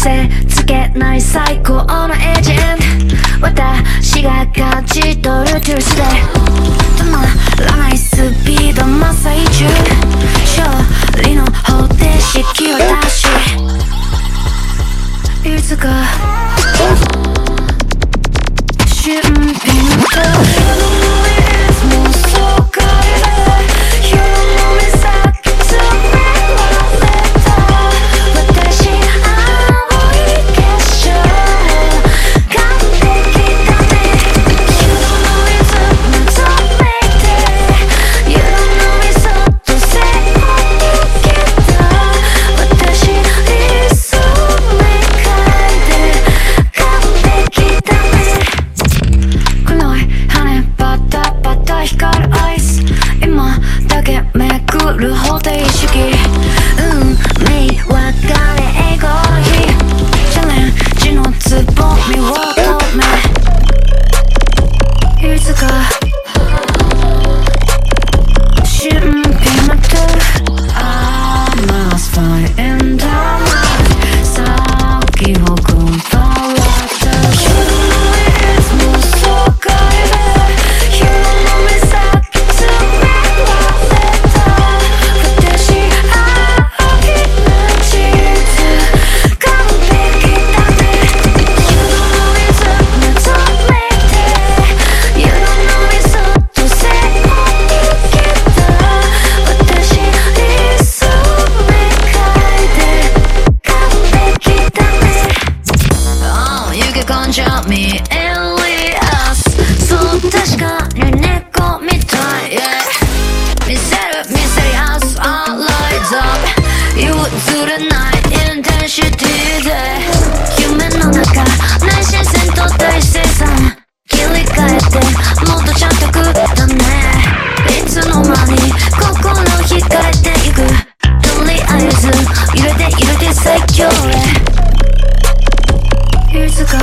癖つけない最高のエージェント。私が勝ち取るトゥースで。止まらないスピード真っ最中。勝利の方程式を出し。いつか。俊敏とめくる方程譲れないインテンシティで。夢の中内心戦と大生産切り替えてもっとちゃんとくだね。いつの間に心惹かれていく。とりあえず揺れて揺れて最強へ。いつか